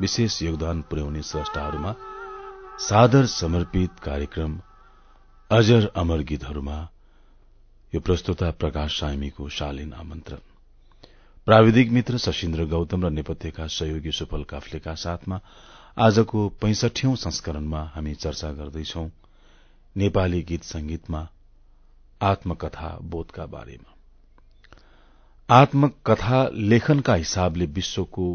विशेष योगदान पुर्याउने स्रष्टाहरूमा सादर समर्पित कार्यक्रम अजर अमर गीतहरूमा यो प्रस्तुता प्रकाश सामीको शालीन आमन्त्रण। प्राविधिक मित्र शशीन्द्र गौतम र नेपथ्यका सहयोगी सुफल काफ्लेका साथमा आजको पैंसठौं संस्करणमा हामी चर्चा गर्दैछौ नेपाली गीत संगीतमा आत्मकथा बोधका बारेमा। आत्मकथा लेखनका हिसाबले विश्वको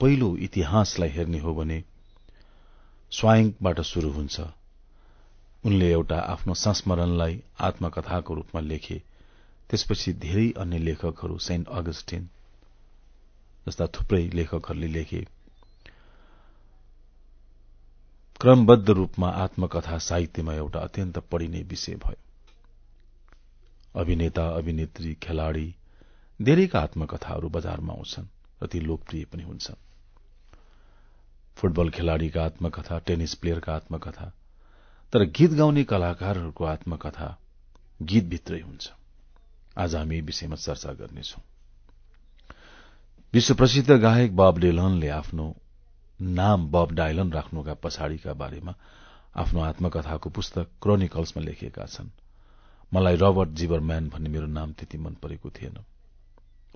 पहिलो इतिहासलाई हेर्ने हो भने स्वाइङबाट शुरू हुन्छ। उनले एउटा आफ्नो संस्मरणलाई आत्मकथाको रूपमा लेखे। त्यसपछि धेरै अन्य लेखकहरू सेन्ट अगस्टिन जस्ता थुप्रै लेखकहरूले लेखे। क्रमबद्ध रूपमा आत्मकथा साहित्यमा एउटा अत्यन्त पढिने विषय भयो। अभिनेता अभिनेत्री खेलाड़ी धेरैका आत्मकथाहरू बजारमा आउँछन् र ती लोकप्रिय पनि हुन्छन्। फुटबल खेलाड़ीका आत्मकथा टेनिस प्लेयरका आत्मकथा तर गीत गाउने कलाकारहरूको आत्मकथा गीतभित्रै हुन्छ। आज हामी यी विषयमा चर्चा गर्नेछौ। विश्व प्रसिद्ध गायक बब डेलनले आफ्नो नाम बब डायलन राख्नुका पछाडिका बारेमा आफ्नो आत्मकथाको पुस्तक क्रोनिकल्समा लेखेका छन्। मलाई रबर्ट जिबरम्यान भन्ने मेरो नाम त्यति मन परेको थिएन।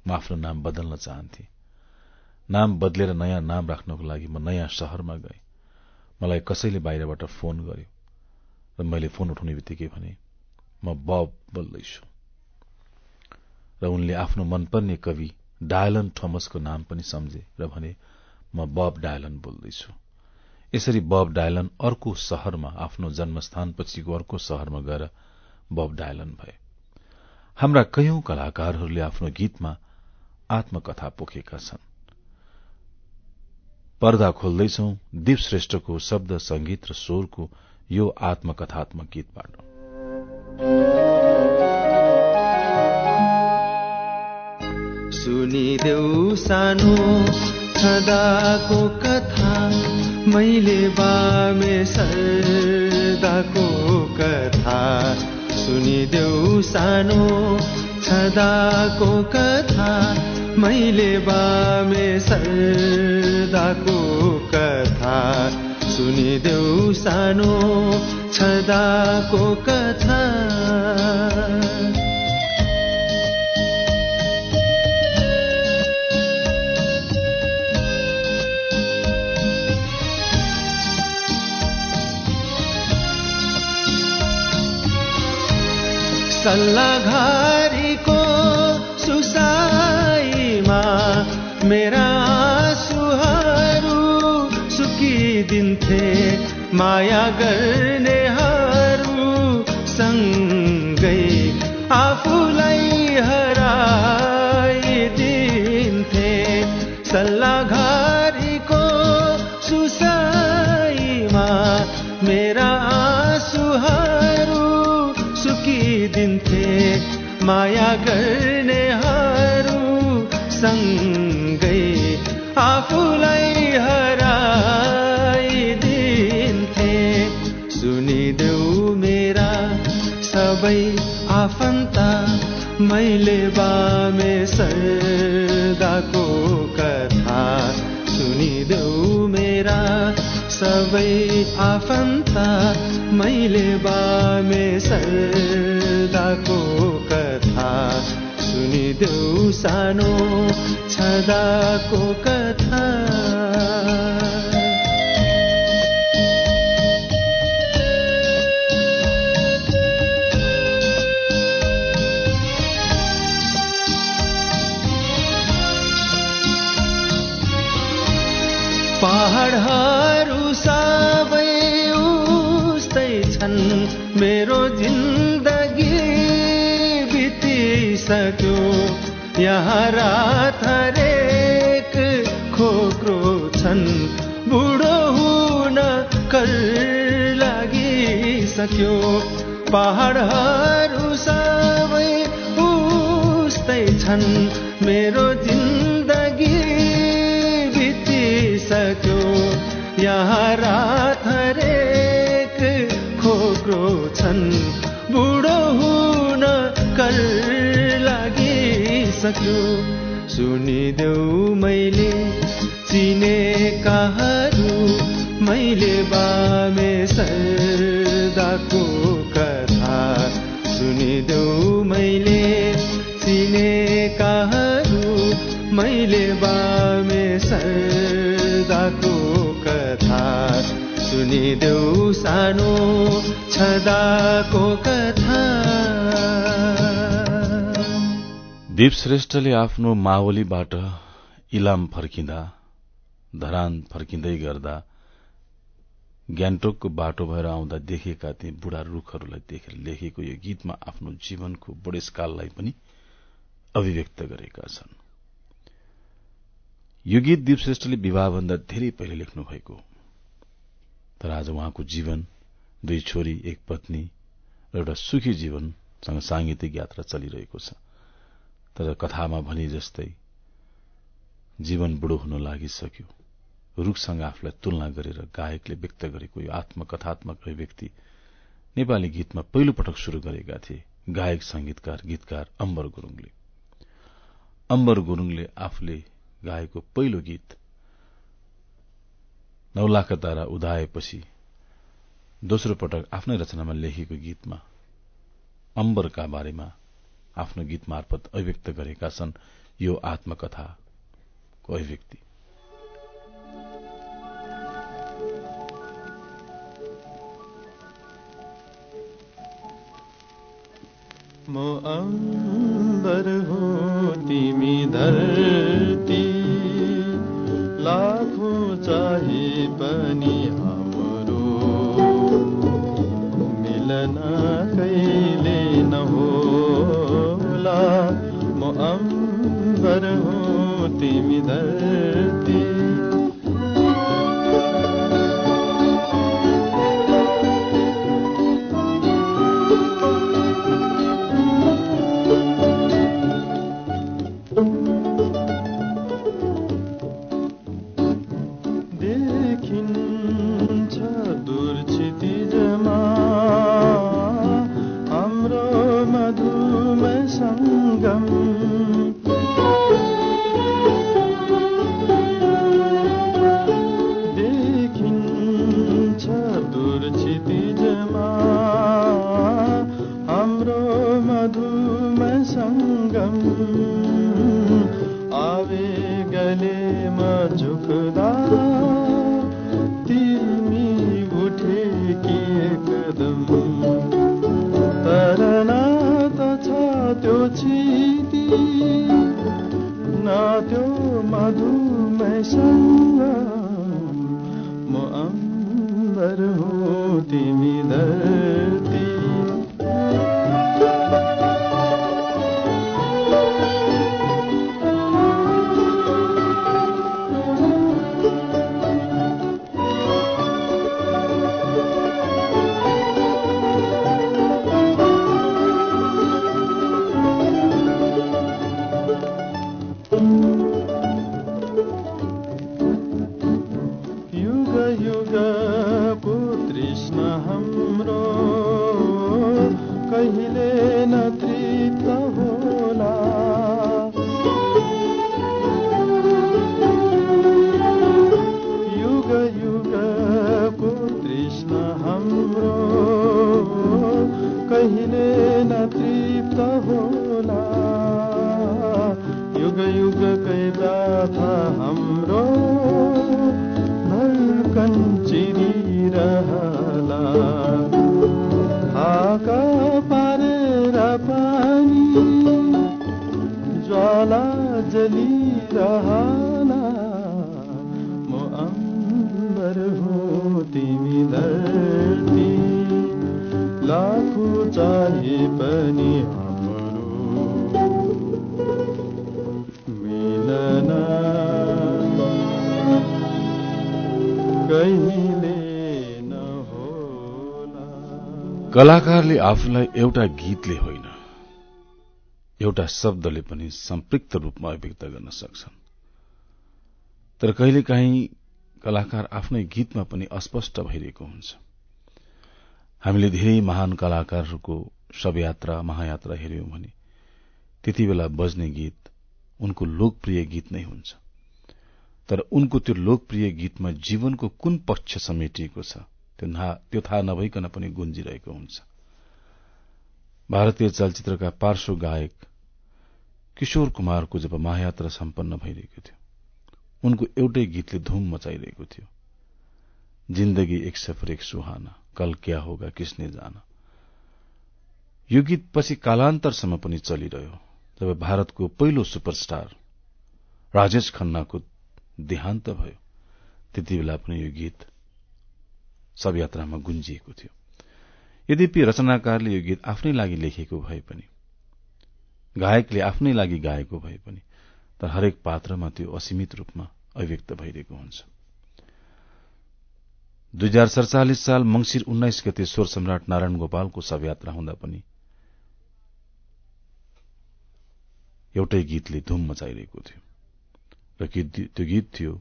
म आफ्नो नाम बदल्न चाहन्थे। नाम बदलेर नयाँ नाम राख्नको लागि म नयाँ शहरमा गएँ। मलाई कसैले बाहिरबाट फोन गर्यो र मैले फोन उठाउने बित्तिकै भने म बब बोल्दैछु। र उनले आफ्नो मनपर्ने कवि डायलन थोमसको नाम पनि सम्झे र भने म बब डायलन बोल्दैछु। यसरी बब डायलन अर्को शहरमा आफ्नो जन्मस्थानपछिको अर्को शहरमा गएर बब डायलन भए। हाम्रा कैयौं कलाकारहरूले आफ्नो गीतमा आत्मकथा पोखेका छन्। पर्दा खोल्दैछौ दीप श्रेष्ठको शब्द संगीत र स्वरको यो आत्मकथात्मक गीतबाट। सुनिदेऊ सानो छदाको कथा मैले बामे सरदाको कथा। सुनिदेऊ सानो छदाको कथा मैले बामे सरदाको कथा सुनिदेऊ सानो छदाको कथा। सल्लाघारीको सुकिदिन्थे माया गर्नेहरू सँगै आफूलाई हराइदिन्थे। सल्लाघारीको सुसाईमा मेरा सुहारू सुकिदिन्थे। माया गर्नेहरू सबै आफन्त मैले बामे सरदाको कथा सुनिदेऊ मेरा। सबै आफन्त मैले बामे सरदाको कथा सुनिदेऊ सानो छदाको कथा। पहाडहरू सबै उस्तै छन्। मेरो जिन्दगी बितिसक्यो। यहाँ रात हरेक खोक्रो छन्। बुढो कर लागिसक्यो। पहाडहरू सबै उस्तै छन्। मेरो जिन्दगी रात हरेक खोक्रो छन्। बुढो हुन कर लागिसक्यो। सुनिदेऊ मैले सुनिदेऊ सानो छदाको कथा। दीप श्रेष्ठले आफ्नो मावलीबाट इलाम फर्किँदा धरान फर्किँदै गर्दा ग्यान्टोकको बाटो भएर आउँदा देखेका ती बुढा रूखहरूलाई देखेर लेखेको यो गीतमा आफ्नो जीवनको बुढेसकाललाई पनि अभिव्यक्त गरेका छन्। यो गीत दीप श्रेष्ठले विवाहभन्दा धेरै पहिले लेख्नु भएको तर आज उहाँको जीवन दुई छोरी एक पत्नी र एउटा सुखी जीवनसँग सांगीतिक यात्रा चलिरहेको छ। तर कथामा भने जस्तै जीवन बुढो हुन लागिसक्यो। रूखसँग आफूलाई तुलना गरेर गायकले व्यक्त गरेको यो आत्मकथात्मक अभिव्यक्ति नेपाली गीतमा पहिलो पटक शुरू गरेका थिए गायक संगीतकार गीतकार अम्बर गुरूङले। अम्बर गुरूङले आफूले गाएको पहिलो गीत नौलाखा तारा उदाएपछि दोस्रो पटक आफ्नै रचनामा लेखेको गीतमा अम्बरका बारेमा आफ्नो गीत मार्फत अभिव्यक्त गरेका छन् यो आत्मकथाको अभिव्यक्ति। म अम्बर हो तिमी धरती कहिले नहोला म अम्बर हो तिमी धरती एकदम तर त छ त्यो छिती न त्यो मधुमयसँग म अम्बर हो तिमी धरती अम्बर हो तिमी धरती। लाखो चाहे पनि हाम्रो मिलन। कहिले कलाकारले आफूलाई एउटा गीतले होइन एउटा शब्दले पनि सम्पृक्त रूपमा अभिव्यक्त गर्न सक्छन्। तर कहिलेकाहीँ कलाकार आफ्नै गीतमा पनि अस्पष्ट भइरहेको हुन्छ। हामीले धेरै महान कलाकारहरूको शवयात्रा महायात्रा हेर्यौं भने त्यति बेला बज्ने गीत उनको लोकप्रिय गीत नै हुन्छ। तर उनको त्यो लोकप्रिय गीतमा जीवनको कुन पक्ष समेटिएको छ त्यो थाहा नभइकन पनि गुन्जिरहेको हुन्छ। भारतीय चलचित्रका पार्श्व गायक किशोर कुमारको जब महायात्रा सम्पन्न भइरहेको थियो उनको एउटै गीतले धुम मचाइरहेको थियो। जिन्दगी एक सफर एक सुहाना। कल क्या होगा किसने जाना? यो गीत पछि कालान्तरसम्म पनि चलिरह्यो जब भारतको पहिलो सुपरस्टार राजेश खन्नाको देहान्त भयो। त्यति बेला पनि यो गीत सब यात्रामा गुन्जिएको थियो। यद्यपि रचनाकारले यो गीत आफ्नै लागि लेखेको भए पनि गायकले आफ्नै लागि गाएको भए पनि तर हरेक पात्रमा त्यो असीमित रूपमा अभिव्यक्त भइरहेको हुन्छ। दुई हजार सड़चालिस साल मंगिर उन्नाइस गते स्वर सम्राट नारायण गोपालको शवयात्रा हुँदा पनि एउटै गीतले धुम मचाइरहेको थियो र त्यो गीत थियो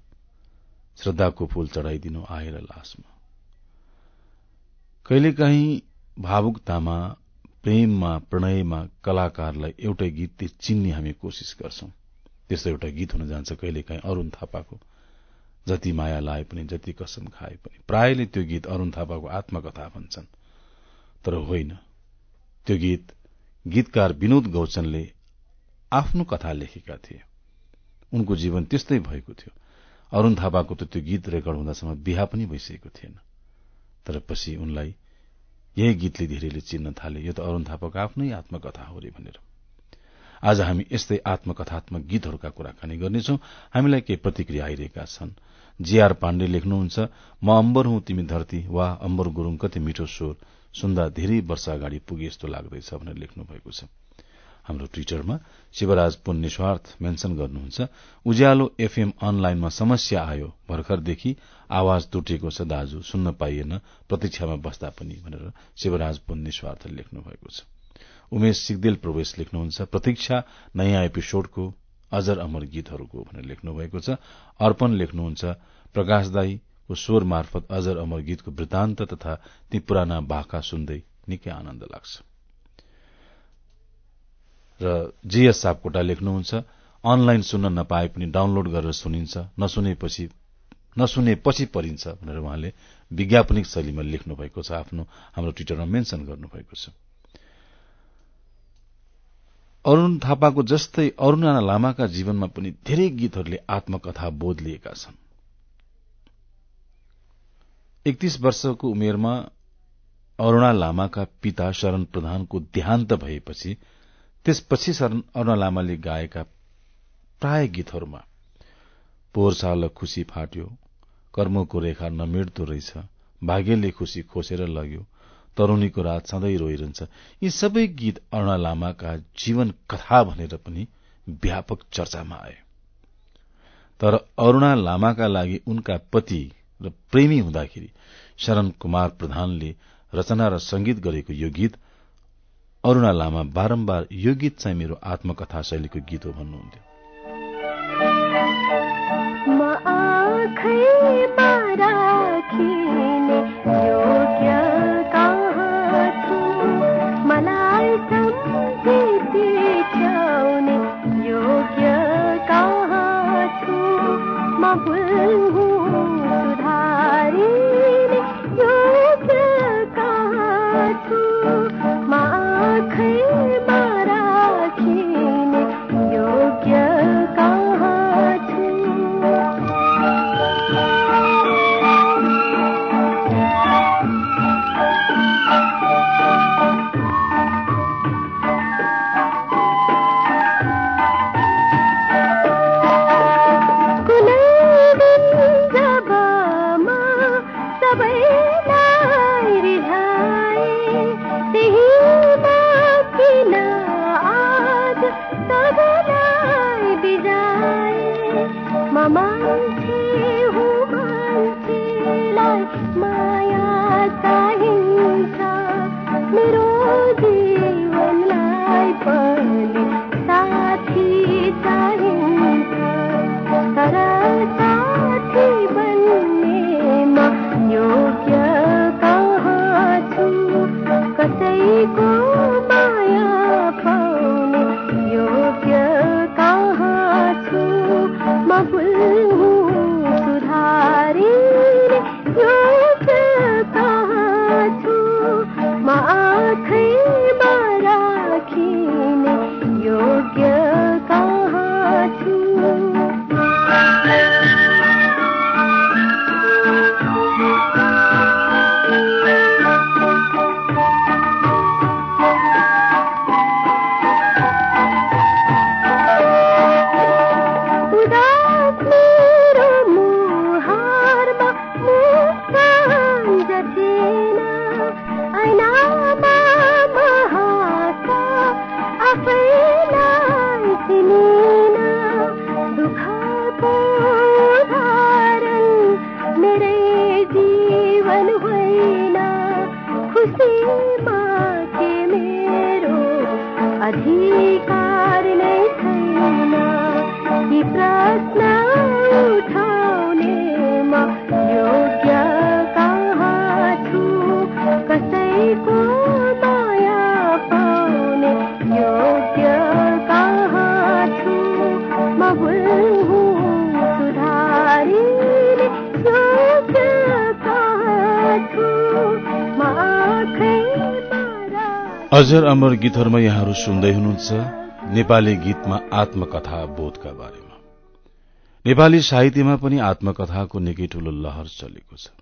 श्रद्धाको फूल चढ़ाइदिनु आएर लासमा। कहिलेकाहीँ भावुकतामा प्रेममा प्रणयमा कलाकारलाई एउटै गीतले चिन्ने हामी कोशिश गर्छौं। त्यस्तो एउटा गीत हुन जान्छ कहिलेकाहीँ अरूण थापाको। जति माया लाए पनि जति कसम खाए पनि। प्रायले त्यो गीत अरूण थापाको आत्मकथा भन्छन्। तर होइन त्यो गीत गीतकार विनोद गौचनले आफ्नो कथा लेखेका थिए। उनको जीवन त्यस्तै भएको थियो। अरूण थापाको त त्यो गीत रेकर्ड हुँदासम्म बिहा पनि भइसकेको थिएन। तर पछि उनलाई यही गीतले धेरैले चिन्न थाले। यो त अरूण थापाको आफ्नै आत्मकथा हो रे भनेर। आज हामी यस्तै आत्मकथात्मक गीतहरूका कुराकानी गर्नेछौ। हामीलाई केही प्रतिक्रिया आइरहेका छन्। जीआर पाण्डे लेख्नुहुन्छ म अम्बर हुँ तिमी धरती वा अम्बर गुरूङ कति मिठो स्वर। सुन्दा धेरै वर्ष अगाडि पुगे जस्तो लाग्दैछ भनेर लेख्नु भएको छ। हाम्रो ट्विटरमा शिवराज पुन निस्वार्थ मेन्सन गर्नुहुन्छ उज्यालो एफएम अनलाइनमा समस्या आयो भर्खरदेखि आवाज तुटेको छ दाजु सुन्न पाइएन प्रतीक्षामा बस्दा पनि भनेर शिवराज पुन निस्वार्थ लेख्नु भएको छ। उमेश सिगदेल प्रवेश लेख्नुहुन्छ। प्रतीक्षा नयाँ एपिसोडको अजर अमर गीतहरूको भनेर लेख्नु भएको छ। अर्पण लेख्नुहुन्छ प्रकाश दाईको स्वर मार्फत अजर अमर गीतको वृत्तान्त तथा ती पुराना बाखा सुन्दै निकै आनन्द लाग्छ। र जीएस सापकोटा लेख्नुहुन्छ अनलाइन सुन्न नपाए पनि डाउनलोड गरेर सुनिन्छ नसुनेपछि नसुनेपछि परिन्छ भनेर उहाँले विज्ञापनिक शैलीमा लेख्नु भएको छ। आफ्नो हाम्रो ट्विटरमा मेन्सन गर्नुभएको छ। अरूण थापाको जस्तै अरूणा लामाका जीवनमा पनि धेरै गीतहरूले आत्मकथा बोध लिएका छन्। एकतीस वर्षको उमेरमा अरूणा लामाका पिता शरण प्रधानको देहान्त भएपछि त्यसपछि अरूणा लामाले गाएका प्राय गीतहरूमा पोहोर साल खुशी फाट्यो कर्मको रेखा नमेट्दो रहेछ भाग्यले खुशी खोसेर लग्यो तरूणीको रात सधैँ रोइरहन्छ। यी सबै गीत अरूणा लामाका जीवन कथा भनेर पनि व्यापक चर्चामा आए। तर अरूणा लामाका लागि उनका पति र प्रेमी हुँदाखेरि शरण कुमार प्रधानले रचना र संगीत गरेको यो गीत अरूणा लामा बारम्बार यो गीत चाहिँ मेरो आत्मकथा शैलीको गीत हो भन्नुहुन्थ्यो। म पारा अजर अमर गीतहरूमा यहाँहरू सुन्दै हुनुहुन्छ नेपाली गीतमा आत्मकथा बोधका बारेमा। नेपाली साहित्यमा पनि आत्मकथाको निकै ठूलो लहर चलेको छ।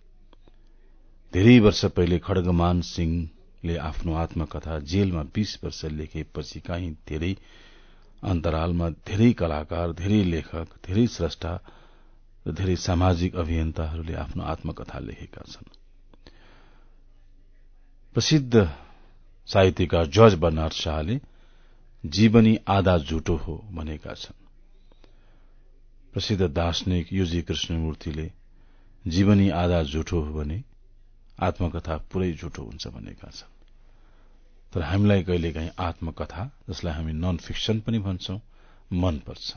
धेरै वर्ष पहिले खड्गमान सिंहले आफ्नो आत्मकथा जेलमा बीस वर्ष लेखेपछि कहीँ धेरै अन्तरालमा धेरै कलाकार धेरै लेखक धेरै श्रष्टा र धेरै सामाजिक अभियन्ताहरूले आफ्नो आत्मकथा लेखेका छन्। प्रसिद्ध साहित्यकार जर्ज बर्नार्ड शाहले जीवनी आधा झुटो हो भनेका छन्। प्रसिद्ध दार्शनिक युजी कृष्णमूर्तिले जीवनी आधा झुटो हो भने आत्मकथा पूरै झुटो हुन्छ भनेका छन्। तर हामीलाई कहिलेकाहीँ आत्मकथा जसलाई हामी नन फिक्सन पनि भन्छौं मनपर्छ।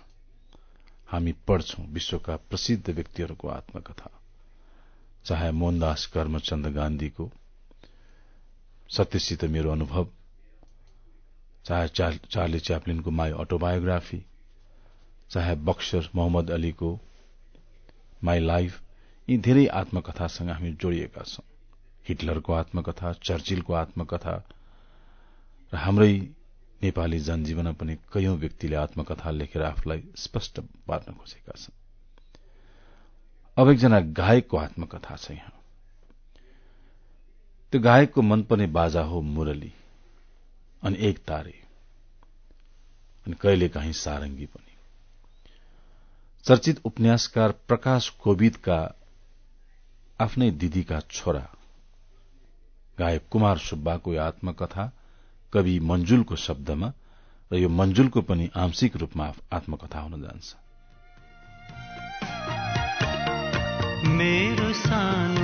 हामी पढ्छौं विश्वका प्रसिद्ध व्यक्तिहरूको आत्मकथा। चाहे मोहनदास कर्मचन्द गान्धीको सत्यसित मेरो अनुभव चाहे चार्ली च्याप्लिनको माई अटोबायोग्राफी चाहे बक्सर मोहम्मद अलीको माई लाइफ यी धेरै आत्मकथासँग हामी जोडिएका छौं। हिटलरको आत्मकथा चर्चिलको आत्मकथा र हाम्रै नेपाली जनजीवनमा पनि कैयौं व्यक्तिले आत्मकथा लेखेर आफूलाई स्पष्ट पार्न खोजेका छन्। अब एकजना गायकको आत्मकथा छ यहाँ। त्यो गायकको मनपर्ने बाजा हो मुरली अनि एक तारे। अनि कहिले काहीँ सारंगी पनि। चर्चित उपन्यासकार प्रकाश कोविदका आफ्नै दिदीका छोरा गायक कुमार सुब्बाको आत्मकथा कवि मंजुलको शब्दमा र यो मंजुलको पनि आंशिक रूपमा आत्मकथा हुन जान्छ। मेरो सानो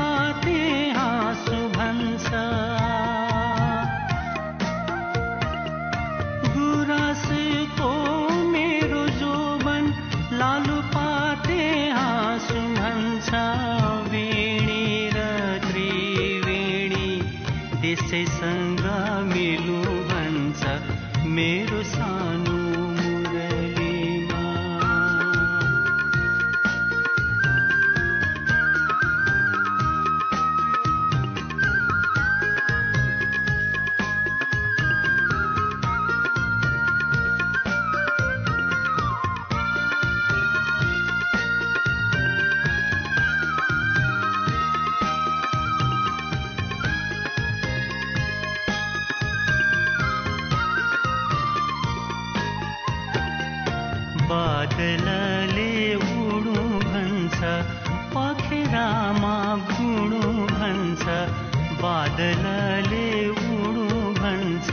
बादलले उडु भन्छ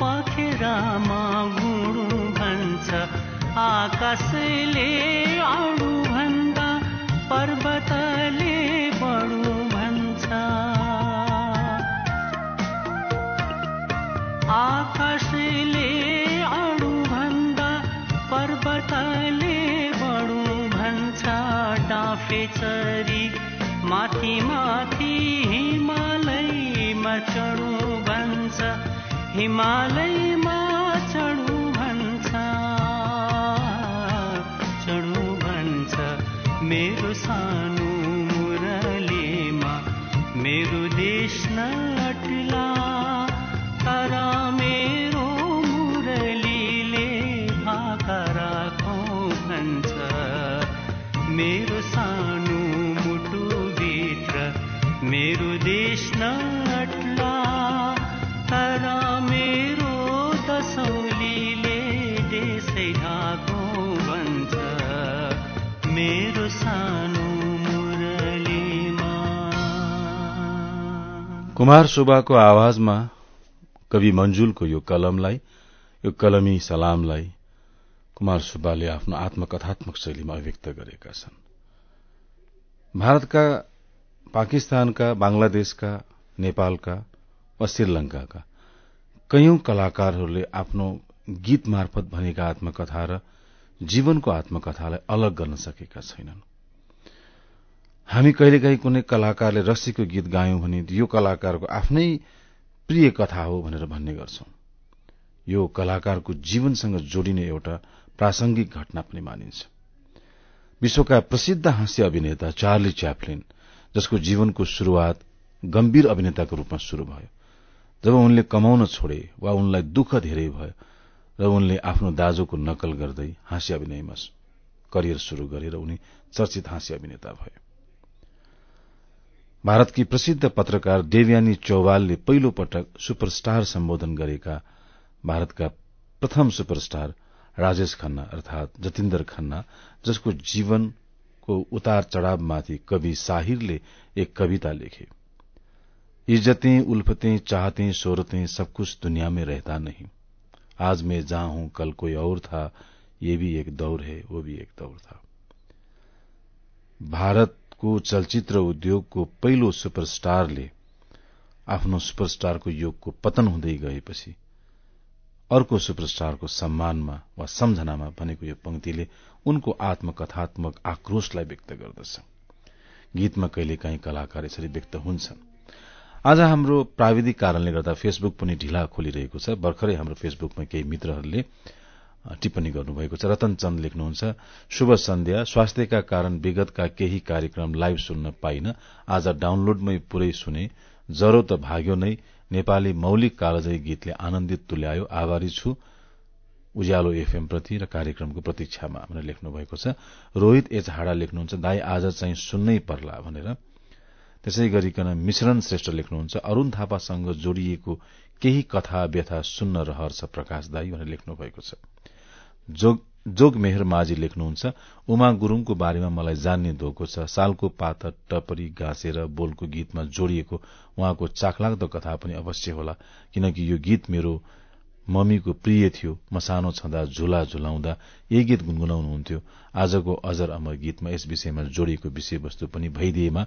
पखेरामा गुडु भन्छ। आकाशले अडु भन्दा पर्वतले चढु भन्छ। हिमालयमा कुमार सुब्बाको आवाजमा कवि मञ्जुलको यो कलमलाई यो कलमी सलामलाई कुमार सुब्बाले आफ्नो आत्मकथात्मक शैलीमा अभिव्यक्त गरेका छन्। भारतका पाकिस्तानका बांग्लादेशका नेपालका वा श्रीलंकाका कैयौं कलाकारहरूले आफ्नो गीत मार्फत भनेका आत्मकथा र जीवनको आत्मकथालाई अलग गर्न सकेका छैनन्। हामी कहिलेकाहीँ कुनै कलाकारले रस्सीको गीत गायौं भने यो कलाकारको आफ्नै प्रिय कथा हो भनेर भन्ने गर्छौं। यो कलाकारको जीवनसँग जोडिने एउटा प्रासंगिक घटना पनि मानिन्छ। विश्वका प्रसिद्ध हास्य अभिनेता चार्ली च्याप्लिन जसको जीवनको शुरूआत गम्भीर अभिनेताको रूपमा शुरू भयो जब उनले कमाउन छोडे वा उनलाई दुःख धेरै भयो र उनले आफ्नो दाजुको नकल गर्दै हाँस्य अभिनयमा करियर शुरू गरेर उनी चर्चित हाँस्य अभिनेता भए। भारतकी प्रसिद्ध पत्रकार देवयानी चौवालले पहिलो पटक सुपरस्टार सम्बोधन गरेका भारतका प्रथम सुपरस्टार राजेश खन्ना, अर्थात जतिन्दर खन्ना, जसको जीवनको उतार चढ़ावमाथि कवि साहिरले एक कविता लेखे। इज्जतें, उल्फतें, चाहतें शोहरतें सब कुछ दुनिया में रहता नहीं। आज मैं जहाँ हूँ कल कोई और था, ये भी एक दौर है, वो भी एक दौर था। भारतको चलचित्र उद्योगको पहिलो सुपरस्टारले आफ्नो सुपरस्टारको योगको पतन हुँदै गएपछि अर्को सुपरस्टारको सम्मानमा वा सम्झनामा भनेको यो पंक्तिले उनको आत्मकथात्मक आक्रोशलाई व्यक्त गर्दछ। गीतमा कहिलेकाहीँ कलाकार यसरी व्यक्त हुन्छन्। आज हाम्रो प्राविधिक कारणले गर्दा फेसबुक पनि ढिला खोलिरहेको छ। भर्खरै हाम्रो फेसबुकमा केही मित्रहरूले टिप्पणी गर्नुभएको छ। रतन चन्द लेख्नुहुन्छ शुभ सन्ध्या। स्वास्थ्यका कारण विगतका केही कार्यक्रम लाइभ सुन्न पाइन। आज डाउनलोडमै पुरै सुने। जरो त भाग्यो नै। नेपाली मौलिक कालजयी गीतले आनन्दित तुल्यायो। आभारी छु उज्यालो एफएम प्रति र कार्यक्रमको प्रतीक्षामा। भनेर लेख्नु भएको छ। रोहित एच. हाडा लेख्नुहुन्छ दाई आज चाहिँ सुन्नै पर्ला। भनेर। त्यसै गरिकन मिश्रण श्रेष्ठ लेख्नुहुन्छ अरूण थापासँग जोडिएको केही कथा व्यथा सुन्न रहर छ प्रकाश दाई। भनेर लेख्नु भएको छ। जोग मेहर माझी लेख्नुहुन्छ। उमा गुरूङको बारेमा मलाई जान्ने धोको छ। सालको पात टपरी गाँसेर बोलको गीतमा जोडिएको उहाँको चाखलाग्दो कथा पनि अवश्य होला किनकि यो गीत मेरो मम्मीको प्रिय थियो। म सानो छँदा झुला झुलाउँदा यही गीत गुनगुनाउनुहुन्थ्यो। आजको अजर अमर गीतमा यस विषयमा जोडिएको विषयवस्तु पनि भइदिएमा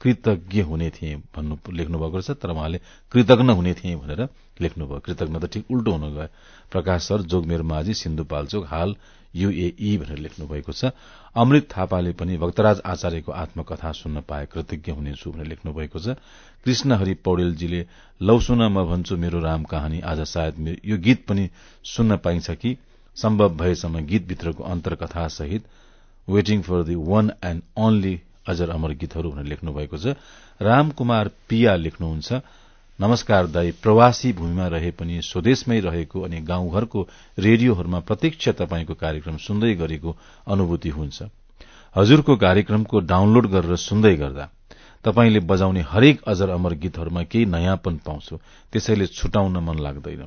कृतज्ञ हुने थिए भन्नु लेख्नुभएको छ तर उहाँले कृतज्ञ हुने थिए भनेर लेख्नुभयो। कृतज्ञ त ठिक उल्टो हुन गयो। प्रकाश सर जोगमेर माझी सिन्धुपाल्चोक हाल युएई भनेर लेख्नु भएको छ। अमृत थापाले पनि भक्तराज आचार्यको आत्मकथा सुन्न पाए कृतज्ञ हुनेछु भनेर लेख्नु भएको छ। कृष्ण हरि पौडेलजीले लौ सुन म भन्छु मेरो राम कहानी आज सायद यो गीत पनि सुन्न पाइन्छ कि? सम्भव भएसम्म गीतभित्रको अन्तर्कथा सहित waiting for the one and only अजर अमर गीतहरू भनेर लेख्नु भएको छ। रामकुमार पिया लेख्नुहुन्छ। नमस्कार दाई प्रवासी भूमिमा रहे पनि स्वदेशमै रहेको अनि गाउँघरको रेडियोहरूमा प्रत्यक्ष तपाईँको कार्यक्रम सुन्दै गरेको अनुभूति हुन्छ। हजुरको कार्यक्रमको डाउनलोड गरेर सुन्दै गर्दा तपाईँले बजाउने हरेक अजर अमर गीतहरूमा केही नयाँपन पाउँछु। त्यसैले छुटाउन मन लाग्दैन।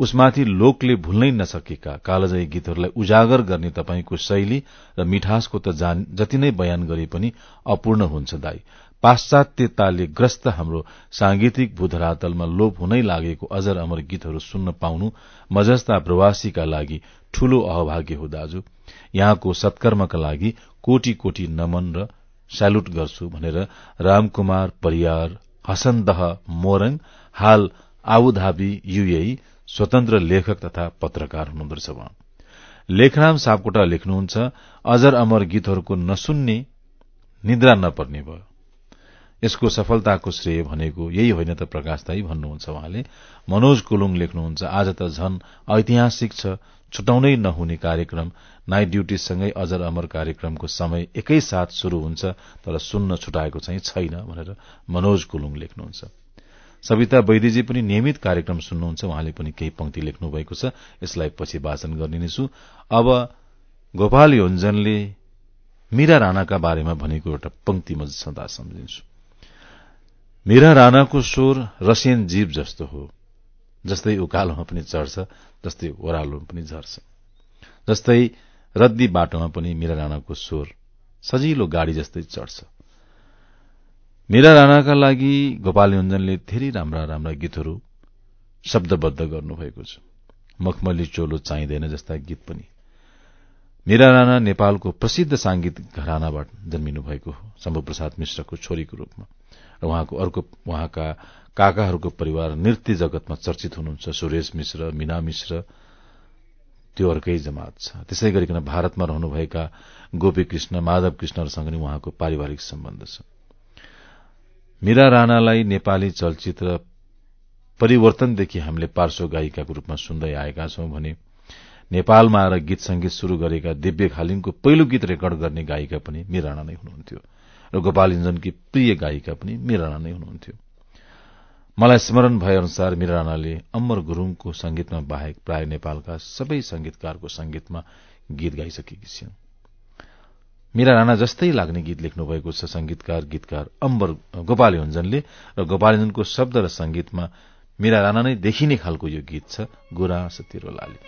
उसमाथि लोकले भुल्नै नसकेका कालजयी गीतहरूलाई उजागर गर्ने तपाईँको शैली र मिठासको त जति नै बयान गरे पनि अपूर्ण हुन्छ दाई। पाश्चात्यताले ग्रस्त हाम्रो सांगीतिक भूधरातलमा लोप हुनै लागेको अजर अमर गीतहरू सुन्न पाउनु म जस्ता प्रवासीका लागि ठूलो अहभाग्य हो दाजु। यहाँको सत्कर्मका लागि कोटी कोटी नमन र स्यालुट गर्छु भनेर रामकुमार परियार हसनदह मोरङ हाल आबुधाबी युए स्वतन्त्र लेखक तथा पत्रकार हुनुहुँदो रहेछ लेखराम सापकोटा लेख्नुहुन्छ अजर अमर गीतहरूको नसुन्ने निद्रा नपर्ने भयो। यसको सफलताको श्रेय भनेको यही होइन त प्रकाश दाई भन्नुहुन्छ उहाँले। मनोज कुलुङ लेख्नुहुन्छ आज त झन ऐतिहासिक छ छुटाउनै नहुने कार्यक्रम। नाइट ड्यूटीसँगै अजर अमर कार्यक्रमको समय एकैसाथ शुरू हुन्छ तर सुन्न छुटाएको चाहिँ छैन भनेर मनोज कुलुङ लेख्नुहुन्छ। सविता वैद्यजी पनि नियमित कार्यक्रम सुन्नुहुन्छ। उहाँले पनि केही पंक्ति लेख्नु भएको छ। यसलाई पछि वाचन गरिनेछु अब गोपाल योन्जनले मीरा राणाका बारेमा भनेको एउटा पंक्ति म सदा सम्झिन्छु। मीरा राणाको स्वर रसियन जीव जस्तो हो। जस्तै उकालोमा पनि चढ्छ जस्तै ओह्रालोमा पनि झर्छ। जस्तै रद्दी बाटोमा पनि मीरा राणाको स्वर सजिलो गाड़ी जस्तै चढ्छ। मीरा राणाका लागि गोपाल योजनले धेरै राम्रा राम्रा गीतहरू शब्दबद्ध गर्नुभएको छ। मखमली चोलो चाहिँदैन जस्ता गीत पनि। मीरा राणा नेपालको प्रसिद्ध सांगीतिक घरानाबाट जन्मिनु भएको हो शम्भु प्रसाद मिश्रको छोरीको रूपमा। र उहाँको अर्को उहाँका काकाहरूको परिवार नृत्य जगतमा चर्चित हुनुहुन्छ सुरेश मिश्र मीना मिश्र। त्यो अर्कै जमात छ। त्यसै गरिकन भारतमा रहनुभएका गोपी कृष्ण माधव कृष्णहरूसँग नि उहाँको पारिवारिक सम्बन्ध छ। मीरा राणालाई नेपाली चलचित्र परिवर्तनदेखि हामीले पार्श्व गायिकाको रूपमा सुन्दै आएका छौं भने नेपालमा आएर गीत संगीत शुरू गरेका दिव्य खालिङको पहिलो गीत रेकर्ड गर्ने गायिका पनि मीरा राणा नै हुनुहुन्थ्यो र गोपाल इन्जनकी प्रिय गायिका पनि मीरा राणा नै हुनुहुन्थ्यो। मलाई स्मरण भए अनुसार मीरा राणाले अम्बर गुरूङको संगीतमा बाहेक प्राय नेपालका सबै संगीतकारको संगीतमा गीत गाइसकेकी छिन्। मीरा राणा जस्तै लाग्ने गीत लेख्नुभएको छ संगीतकार गीतकार अम्बर गोपाल हुन्जनले र गोपाल शब्द र संगीतमा मीरा राणा नै देखिने खालको यो गीत छ गुराँस तिरो लाली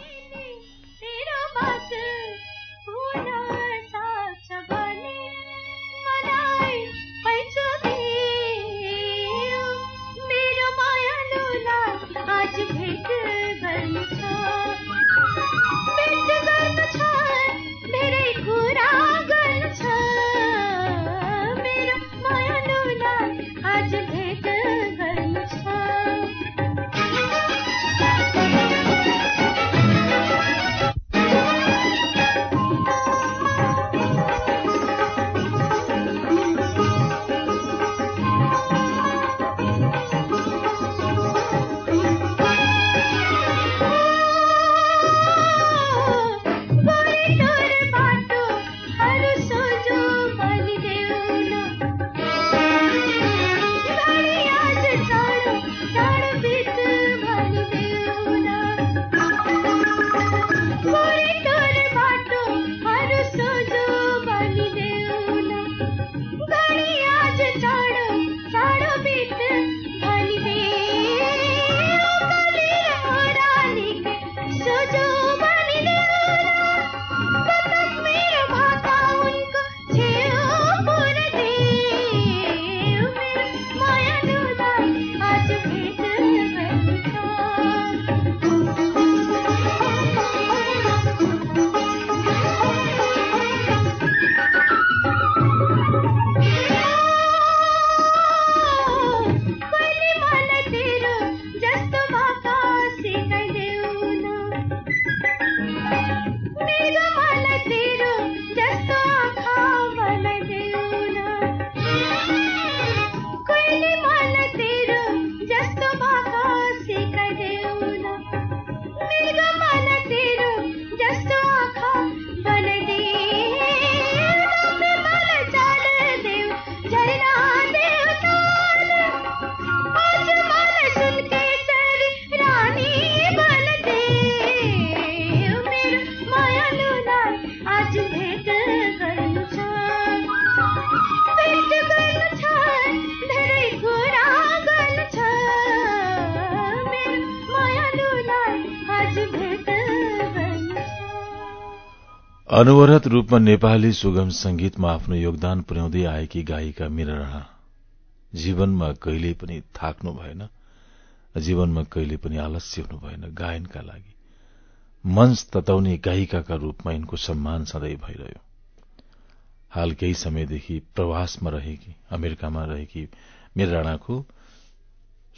अनवरत रूपमा नेपाली सुगम संगीतमा आफ्नो योगदान पुर्याउँदै आएकी गायिका मीरा राणा जीवनमा कहिले पनि थाक्नु भएन जीवनमा कहिले पनि आलस्य हुनु भएन गायनका लागि। मंच तताउने गायिकाका रूपमा यिनको सम्मान सधैँ भइरह्यो। हाल केही समयदेखि प्रवासमा रहेकी अमेरिकामा रहेकी मीरा राणाको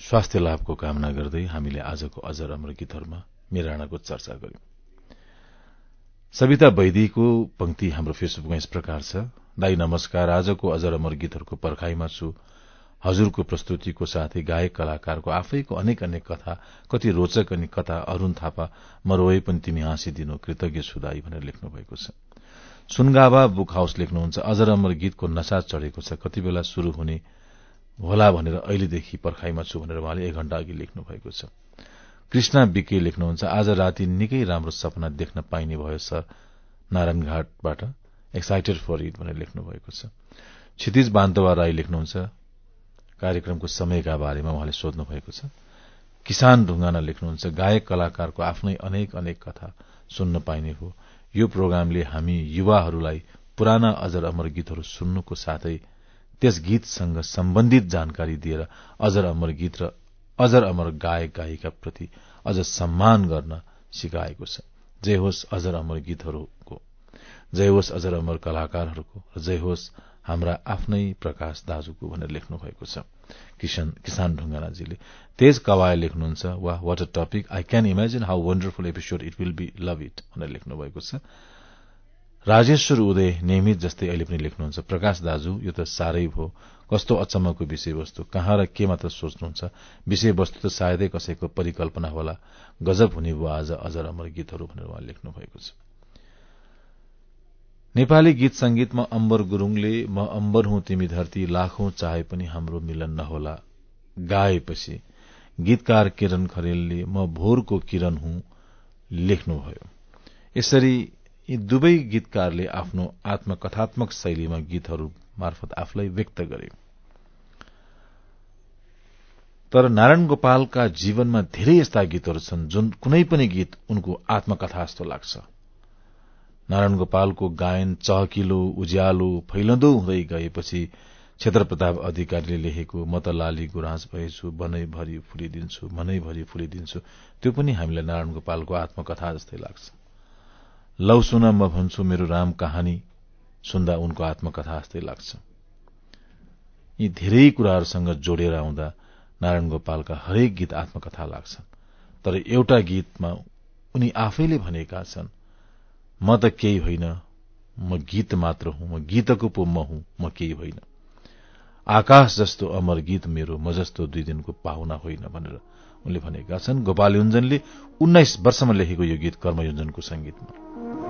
स्वास्थ्य लाभको कामना गर्दै हामीले आजको अजर अमर गीतहरूमा मीरा राणाको चर्चा गर्यौं सविता वैदीको पंक्ति हाम्रो फेसबुकमा यस प्रकार छ। दाई नमस्कार आजको अजर अमर गीतहरूको पर्खाईमा छु। हजुरको प्रस्तुतिको साथै गायक कलाकारको आफैको अनेक अनेक कथा कति रोचक अनि कथा अरूण थापा म पनि तिमी हाँसिदिनु कृतज्ञ सुदाई भनेर लेख्नु भएको छ। सुनगावा बुक हाउस लेख्नुहुन्छ अजर अमर गीतको नशा चढेको छ कति बेला शुरू हुने होला भनेर अहिलेदेखि पर्खाईमा छु भनेर उहाँले एक घण्टा अघि लेख्नु भएको छ। कृष्णा विके लेख्नुहुन्छ आज राति निकै राम्रो सपना देख्न पाइने भयो सर। नारायणघाटबाट एक्साइटेड फर इट भनेर लेख्नु भएको छ। क्षितिज बान्तवा राई लेख्नुहुन्छ कार्यक्रमको समयका बारेमा उहाँले सोध्नु भएको छ। किसान ढुङ्गाना लेख्नुहुन्छ गायक कलाकारको आफ्नै अनेक अनेक कथा सुन्न पाइने हो। यो प्रोग्रामले हामी युवाहरूलाई पुराना अजर अमर गीतहरू सुन्नुको साथै त्यस गीतसँग सम्बन्धित जानकारी दिएर अजर अमर गीत र अजर अमर गायक गायिका प्रति अझ सम्मान गर्न सिकाएको छ। जय होस् अजर अमर गीतहरूको जय होस् अजर अमर कलाकारहरूको र जय होस् हाम्रा आफ्नै प्रकाश दाजुको भनेर लेख्नु भएको छ। किसान किसान ढुङ्गानाजीले तेज कवाय लेख्नुहुन्छ। Wow what a topic I can imagine how wonderful episode it will be love it भनेर लेख्नु भएको छ। राजेश्वर उदय नियमित जस्तै अहिले पनि लेख्नुहुन्छ। प्रकाश दाजु यो त साह्रै भयो। कस्तो अचम्मको विषयवस्तु? कहाँ र के मात्र सोच्नुहुन्छ? विषयवस्तु त सायदै कसैको परिकल्पना होला। गजब हुने भयो आज अजर अमर गीतहरू भनेर उहाँ लेख्नु भएको छ। नेपाली गीत संगीतमा अम्बर गुरूङले म अम्बर हुँ तिमी धरती लाखौं चाहे पनि हाम्रो मिलन नहोला। गाएपछि गीतकार किरण खरेलले म भोरको किरण हुँ लेख्नुभयो। यसरी यी दुवै गीतकारले आफ्नो आत्मकथात्मक शैलीमा गीतहरू मार्फत आफूलाई व्यक्त गरे। तर नारायण गोपालका जीवनमा धेरै यस्ता गीतहरू छन् जुन कुनै पनि गीत उनको आत्मकथा जस्तो लाग्छ। नारायण गोपालको गायन चहकिलो उज्यालो फैलदो हुँदै गएपछि क्षेत्र प्रताप अधिकारीले लेखेको म त लाली गुराँस भएछु बनैभरि फुलिदिन्छु मनैभरि फुलिदिन्छु त्यो पनि हामीलाई नारायण गोपालको आत्मकथा जस्तै लाग्छ। लौ सुन म भन्छु मेरो राम कहानी सुन्दा उनको आत्मकथा जस्तै लाग्छ। यी धेरै कुराहरूसँग जोडेर आउँदा नारायण गोपालका हरेक गीत आत्मकथा लाग्छन्। तर एउटा गीतमा उनी आफैले भनेका छन् म त केही होइन म गीत मात्र हुँ म गीतको पो म हुँ म केही होइन। आकाश जस्तो अमर गीत मेरो म जस्तो दुई दिनको पाहुना होइन भनेर उनले भनेका छन्। गोपाल युञ्जनले उन्नाइस वर्षमा लेखेको यो गीत कर्मयुञ्जनको संगीतमा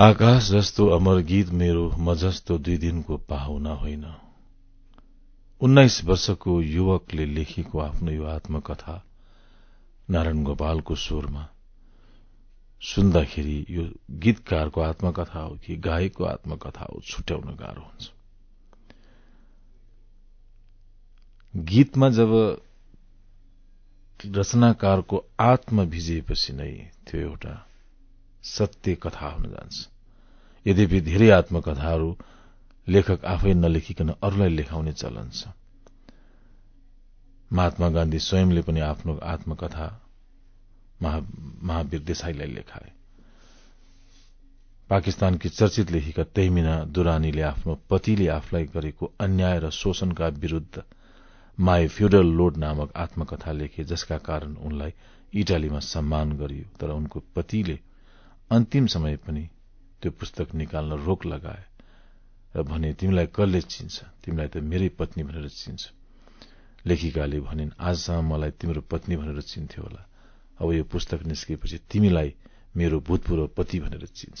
आकाश जस्तो अमर गीत मेरो म जस्तो दुई दिनको पाहुना होइन। उन्नाइस वर्षको युवकले लेखेको आफ्नो यो आत्मकथा नारायण गोपालको स्वरमा सुन्दाखेरि यो गीतकारको आत्मकथा हो कि गायकको आत्मकथा हो छुट्याउन गाह्रो हुन्छ। गीतमा जब रचनाकारको आत्मा भिजिएपछि नै त्यो एउटा सत्य कथा हुन जान्छ। यद्यपि धेरै आत्मकथाहरू लेखक आफै नलेखिकन अरूलाई लेखाउने चलन छ। महात्मा गान्धी स्वयंले पनि आफ्नो आत्मकथा महावीर देसाईलाई लेखाए। पाकिस्तानकी चर्चित लेखिका तैमिना दुरानीले आफ्नो पतिले आफूलाई गरेको अन्याय र शोषणका विरूद्ध माई फ्युडल लोड नामक आत्मकथा लेखे जसका कारण उनलाई इटालीमा सम्मान गरियो। तर उनको पतिले अन्तिम समय पनि त्यो पुस्तक निकाल्न रोक लगाए र भने तिमीलाई कसले चिन्छ? तिमीलाई त मेरै पत्नी भनेर चिन्छ। लेखिकाले भनिन् आजसम्म मलाई तिम्रो पत्नी भनेर चिन्थ्यो होला। अब यो पुस्तक निस्किएपछि तिमीलाई मेरो भूतपूर्व पति भनेर चिन्छ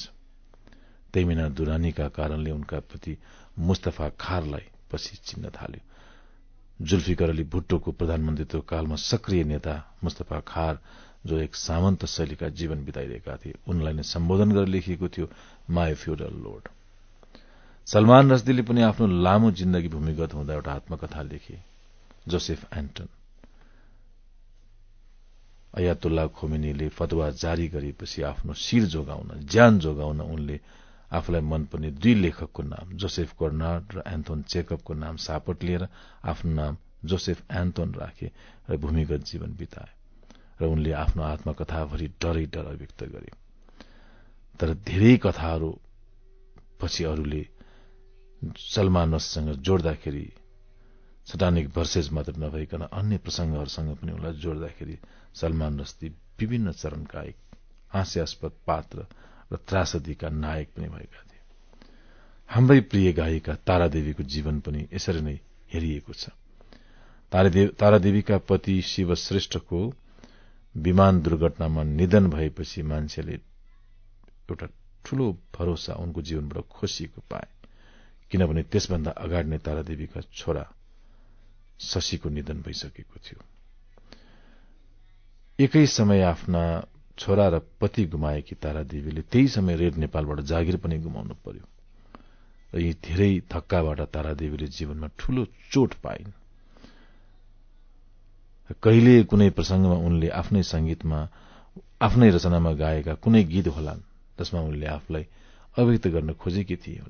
तैमिना दुरानीका कारणले उनका पति मुस्तफा खारलाई पछि चिन्न थाल्यो। जुल्फिकर अली भुट्टोको प्रधानमन्त्रीत्व कालमा सक्रिय नेता मुस्तफा खार जो एक सामन्त शैलीका जीवन बिताइरहेका थिए। उनलाई नै सम्बोधन गरेर लेखिएको थियो माई फ्युडल लोड सलमान रस्दीले पनि आफ्नो लामो जिन्दगी भूमिगत हुँदा एउटा आत्मकथा लेखे जोसेफ एन्टन। अयातुल्ला खोमिनीले फतवा जारी गरेपछि आफ्नो शिर जोगाउन ज्यान जोगाउन उनले आफूलाई मनपर्ने दुई लेखकको नाम जोसेफ कर्नाड र एन्थोन चेकअपको नाम सापट लिएर आफ्नो नाम जोसेफ एन्थोन राखे र भूमिगत जीवन बिताए। र उनले आफ्नो आत्मकथाभरि डरै डर व्यक्त गरे। तर धेरै कथाहरू पछि अरूले सलमानससँग जोड्दाखेरि सटानिक भर्सेज मात्र नभइकन अन्य प्रसंगहरूसँग पनि उनलाई जोड्दाखेरि सलमान रस्ती विभिन्न चरणका एक हास्यास्पद पात्र र त्रासदीका नायक पनि भएका थिए। हाम्रै प्रिय गायिका तारादेवीको जीवन पनि यसरी नै हेरिएको छ। तारादेवीका पति शिव श्रेष्ठको विमान दुर्घटनामा निधन भएपछि मान्छेले एउटा ठूलो भरोसा उनको जीवनबाट खोसिएको पाए। किनभने त्यसभन्दा अगाडि नै तारादेवीका छोरा शशीको निधन भइसकेको थियो। एकै समय आफ्ना छोरा र पति गुमाएकी तारादेवीले त्यही समय रेड नेपालबाट जागिर पनि गुमाउनु पर्यो। र यी धेरै धक्काबाट तारादेवीले जीवनमा ठूलो चोट पाइन्। कहिले कुनै प्रसंगमा उनले आफ्नै संगीतमा आफ्नै रचनामा गाएका कुनै गीत होलान् जसमा उनले आफूलाई अभिव्यक्त गर्न खोजेकी थिए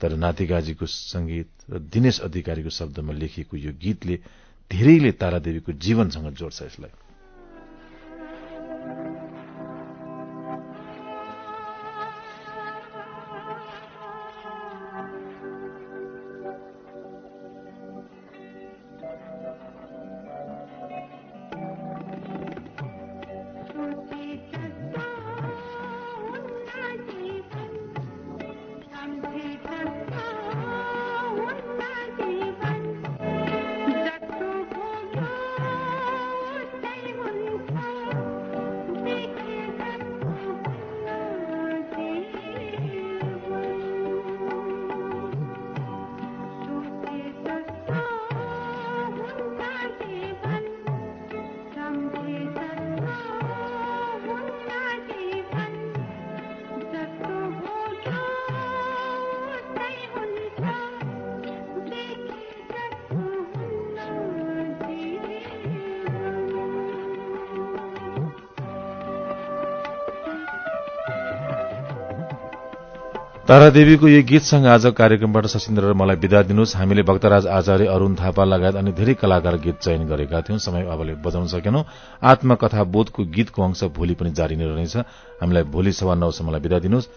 तर नातिगाजीको संगीत र दिनेश अधिकारीको शब्दमा लेखिएको यो गीतले धेरैले तारादेवीको जीवनसँग जोड्छ यसलाई। तारादेवीको यो गीतसँग आज कार्यक्रमबाट सशिन्द्र मलाई विदा दिनुहोस्। हामीले भक्तराज आचार्य अरूण थापा लगायत अनि धेरै कलाकार गीत चयन गरेका थियौं। समय अबले बजाउन सकेनौं। आत्मकथा बोधको गीतको अंश भोलि पनि जारी नै रहनेछ। हामीलाई भोलि सवा नौसम्मलाई विदा दिनुहोस्।